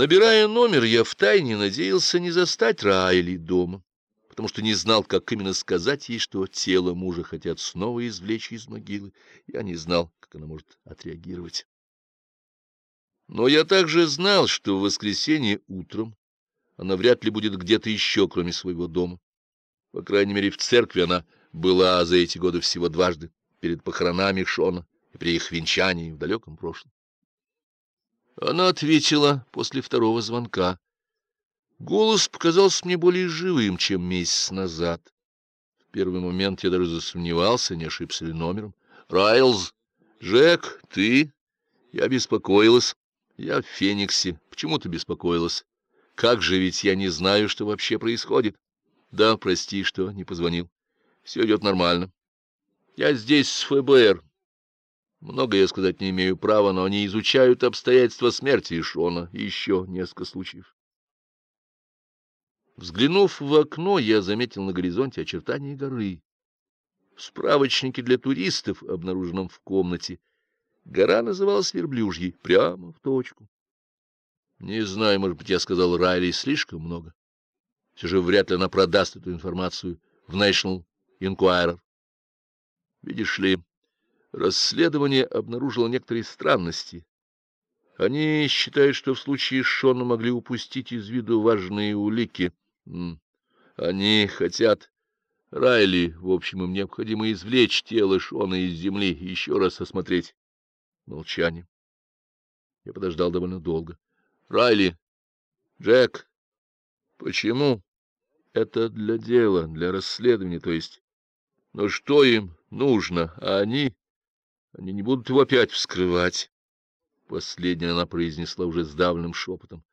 Набирая номер, я втайне надеялся не застать Райли дома, потому что не знал, как именно сказать ей, что тело мужа хотят снова извлечь из могилы. Я не знал, как она может отреагировать. Но я также знал, что в воскресенье утром она вряд ли будет где-то еще, кроме своего дома. По крайней мере, в церкви она была за эти годы всего дважды, перед похоронами Шона и при их венчании в далеком прошлом. Она ответила после второго звонка. Голос показался мне более живым, чем месяц назад. В первый момент я даже засомневался, не ошибся ли номером. «Райлз! Джек, ты?» Я беспокоилась. Я в Фениксе. Почему ты беспокоилась? Как же ведь я не знаю, что вообще происходит. Да, прости, что не позвонил. Все идет нормально. Я здесь с ФБР. Много я сказать не имею права, но они изучают обстоятельства смерти Шона и еще несколько случаев. Взглянув в окно, я заметил на горизонте очертания горы. В справочнике для туристов, обнаруженном в комнате, гора называлась Верблюжьей, прямо в точку. Не знаю, может быть, я сказал Райли слишком много. Все же вряд ли она продаст эту информацию в National Enquirer. Видишь ли... Расследование обнаружило некоторые странности. Они считают, что в случае Шона могли упустить из виду важные улики. Они хотят... Райли, в общем, им необходимо извлечь тело Шона из земли и еще раз осмотреть. Молчание. Я подождал довольно долго. Райли, Джек, почему? Это для дела, для расследования, то есть. Но что им нужно, а они... Они не будут его опять вскрывать. Последнее она произнесла уже сдавленным шепотом.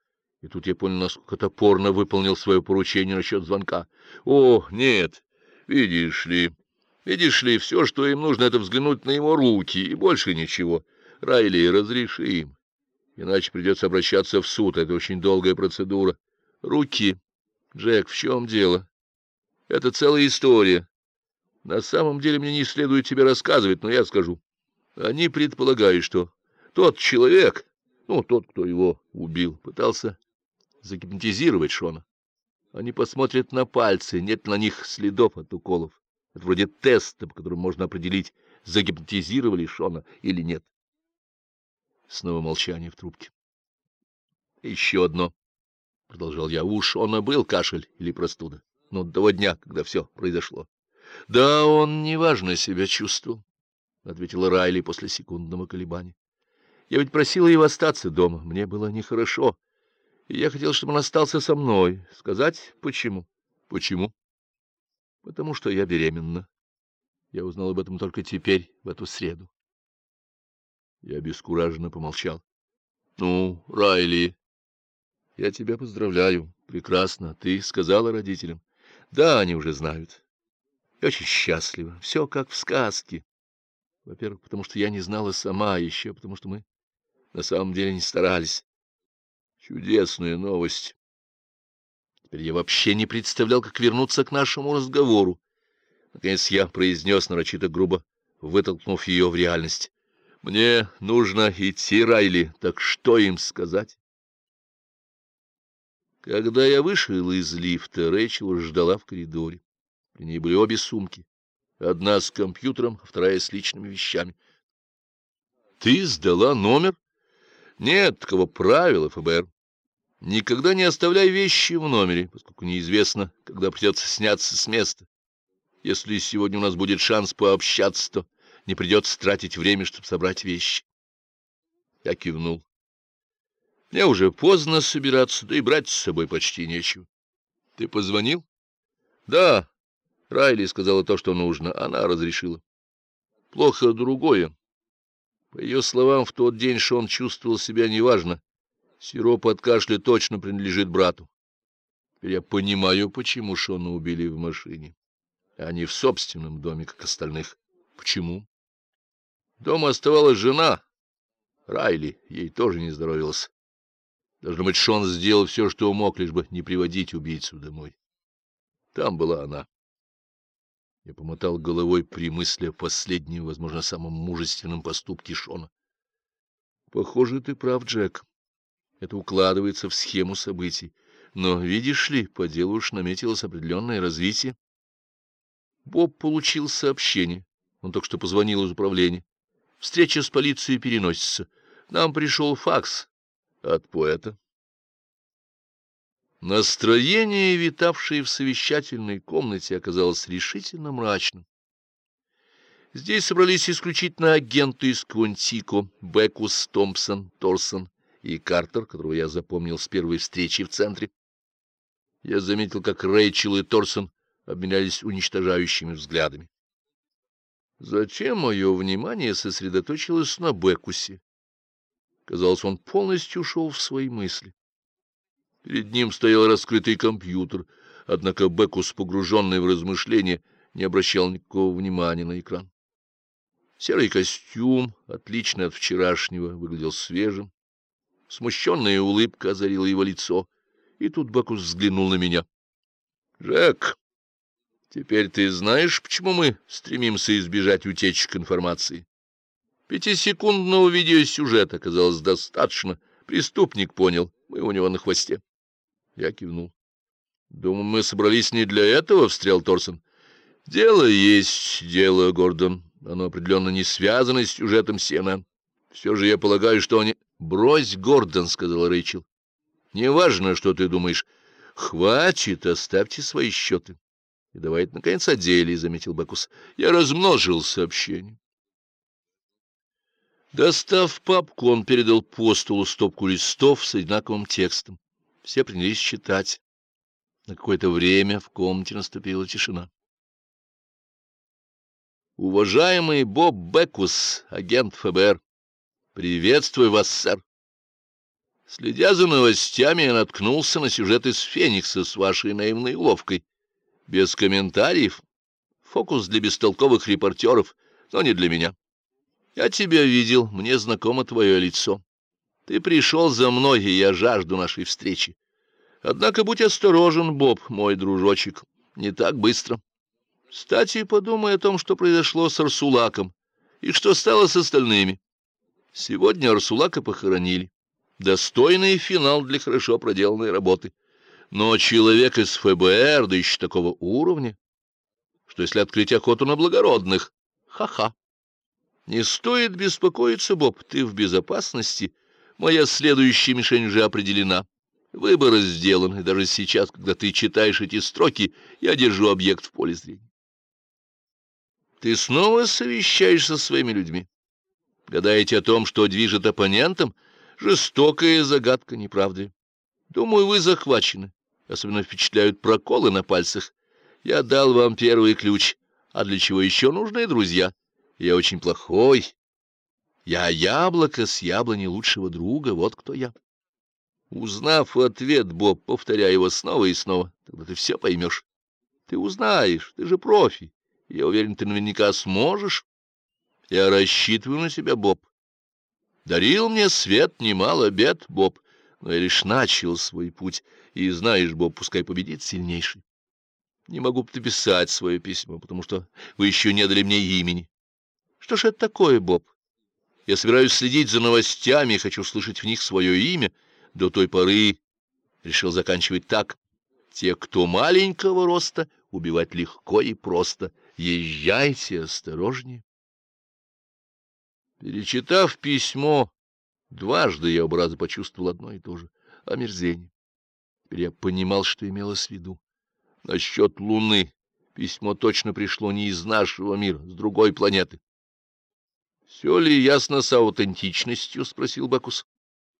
И тут я понял, насколько топорно выполнил свое поручение насчет звонка. О, нет, видишь ли, видишь ли, все, что им нужно, это взглянуть на его руки, и больше ничего. Райли, разреши им. Иначе придется обращаться в суд, это очень долгая процедура. Руки. Джек, в чем дело? Это целая история. На самом деле мне не следует тебе рассказывать, но я скажу. Они предполагают, что тот человек, ну, тот, кто его убил, пытался загипнотизировать Шона. Они посмотрят на пальцы, нет на них следов от уколов. Это вроде теста, по которому можно определить, загипнотизировали Шона или нет. Снова молчание в трубке. — Еще одно, — продолжал я, — у Шона был кашель или простуда, но до того дня, когда все произошло. Да, он неважно себя чувствовал. — ответила Райли после секундного колебания. — Я ведь просила его остаться дома. Мне было нехорошо. И я хотел, чтобы он остался со мной. Сказать, почему? — Почему? — Потому что я беременна. Я узнал об этом только теперь, в эту среду. Я обескураженно помолчал. — Ну, Райли, я тебя поздравляю. Прекрасно. Ты сказала родителям? — Да, они уже знают. Я очень счастлива. Все как в сказке. Во-первых, потому что я не знала сама, еще потому что мы на самом деле не старались. Чудесная новость. Теперь я вообще не представлял, как вернуться к нашему разговору. Наконец я произнес нарочито грубо, вытолкнув ее в реальность. Мне нужно идти, Райли, так что им сказать? Когда я вышел из лифта, Рэйчел ждала в коридоре. При ней были обе сумки. Одна с компьютером, вторая с личными вещами. — Ты сдала номер? — Нет, такого правила ФБР. Никогда не оставляй вещи в номере, поскольку неизвестно, когда придется сняться с места. Если сегодня у нас будет шанс пообщаться, то не придется тратить время, чтобы собрать вещи. Я кивнул. Мне уже поздно собираться, да и брать с собой почти нечего. Ты позвонил? Да. Райли сказала то, что нужно. Она разрешила. Плохо другое. По ее словам, в тот день Шон чувствовал себя неважно. Сироп от кашля точно принадлежит брату. Теперь я понимаю, почему Шона убили в машине, а не в собственном доме, как остальных. Почему? Дома оставалась жена. Райли, ей тоже не здоровилось. Должно быть, Шон сделал все, что мог, лишь бы не приводить убийцу домой. Там была она. Я помотал головой при мысли о последнем, возможно, самом мужественном поступке Шона. — Похоже, ты прав, Джек. Это укладывается в схему событий. Но, видишь ли, по делу уж наметилось определенное развитие. Боб получил сообщение. Он только что позвонил из управления. Встреча с полицией переносится. Нам пришел факс от поэта. Настроение, витавшее в совещательной комнате, оказалось решительно мрачным. Здесь собрались исключительно агенты из Квантико, Бекус, Томпсон, Торсон и Картер, которого я запомнил с первой встречи в центре. Я заметил, как Рэйчел и Торсон обменялись уничтожающими взглядами. Затем мое внимание сосредоточилось на Бекусе. Казалось, он полностью ушел в свои мысли. Перед ним стоял раскрытый компьютер, однако Бекус, погруженный в размышления, не обращал никакого внимания на экран. Серый костюм, отличный от вчерашнего, выглядел свежим. Смущенная улыбка озарила его лицо, и тут Бекус взглянул на меня. — Джек, теперь ты знаешь, почему мы стремимся избежать утечек информации? Пятисекундного видеосюжета оказалось достаточно. Преступник понял, мы у него на хвосте. Я кивнул. — Думаю, мы собрались не для этого, — встрял Торсон. — Дело есть дело, Гордон. Оно определенно не связано с сюжетом CNN. Все же я полагаю, что они... — Брось, Гордон, — сказал Рэйчел. — Неважно, что ты думаешь. Хватит, оставьте свои счеты. И давайте, наконец, о заметил Бакус. Я размножил сообщение. Достав папку, он передал по столу стопку листов с одинаковым текстом. Все принялись читать. На какое-то время в комнате наступила тишина. Уважаемый Боб Бекус, агент ФБР, приветствую вас, сэр. Следя за новостями, я наткнулся на сюжет из «Феникса» с вашей наивной уловкой. Без комментариев. Фокус для бестолковых репортеров, но не для меня. Я тебя видел, мне знакомо твое лицо. Ты пришел за мной, и я жажду нашей встречи. Однако будь осторожен, Боб, мой дружочек, не так быстро. Кстати, подумай о том, что произошло с Арсулаком и что стало с остальными. Сегодня Арсулака похоронили. Достойный финал для хорошо проделанной работы. Но человек из ФБР, да еще такого уровня, что если открыть охоту на благородных, ха-ха. Не стоит беспокоиться, Боб, ты в безопасности, — Моя следующая мишень уже определена. Выбор сделан, и даже сейчас, когда ты читаешь эти строки, я держу объект в поле зрения. Ты снова совещаешься со своими людьми. Гадаете о том, что движет оппонентом? Жестокая загадка, не правда ли? Думаю, вы захвачены. Особенно впечатляют проколы на пальцах. Я дал вам первый ключ. А для чего еще нужны друзья? Я очень плохой, я яблоко с яблони лучшего друга, вот кто я. Узнав ответ, Боб, повторяй его снова и снова, тогда ты все поймешь. Ты узнаешь, ты же профи. Я уверен, ты наверняка сможешь. Я рассчитываю на тебя, Боб. Дарил мне свет немало бед, Боб, но я лишь начал свой путь, и знаешь, Боб, пускай победит сильнейший. Не могу написать свое письмо, потому что вы еще не дали мне имени. Что ж это такое, Боб? Я собираюсь следить за новостями, хочу слышать в них свое имя. До той поры решил заканчивать так. Те, кто маленького роста, убивать легко и просто. Езжайте осторожнее. Перечитав письмо, дважды я оба раза почувствовал одно и то же — омерзение. Теперь я понимал, что имелось в виду. Насчет Луны письмо точно пришло не из нашего мира, с другой планеты. — Все ли ясно с аутентичностью? — спросил Бакус.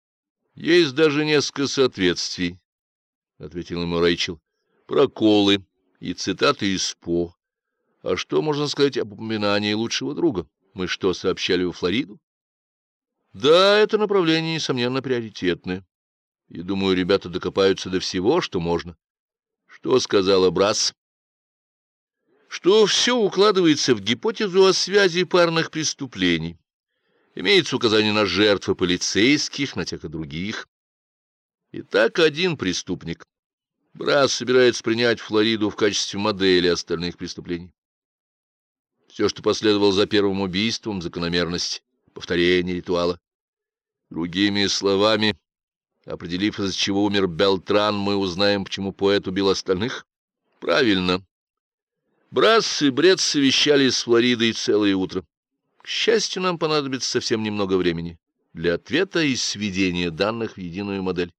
— Есть даже несколько соответствий, — ответил ему Рэйчел. — Проколы и цитаты из По. А что можно сказать об упоминании лучшего друга? Мы что, сообщали во Флориду? — Да, это направление, несомненно, приоритетное. И, думаю, ребята докопаются до всего, что можно. Что сказала Брас? Что все укладывается в гипотезу о связи парных преступлений. Имеется указание на жертвы полицейских, на тех и других. Итак, один преступник. Брас собирается принять Флориду в качестве модели остальных преступлений. Все, что последовало за первым убийством, закономерность, повторение ритуала. Другими словами, Определив, из-за чего умер Белтран, мы узнаем, почему поэт убил остальных? Правильно. Брас и Бред совещались с Флоридой целое утро. К счастью, нам понадобится совсем немного времени для ответа и сведения данных в единую модель.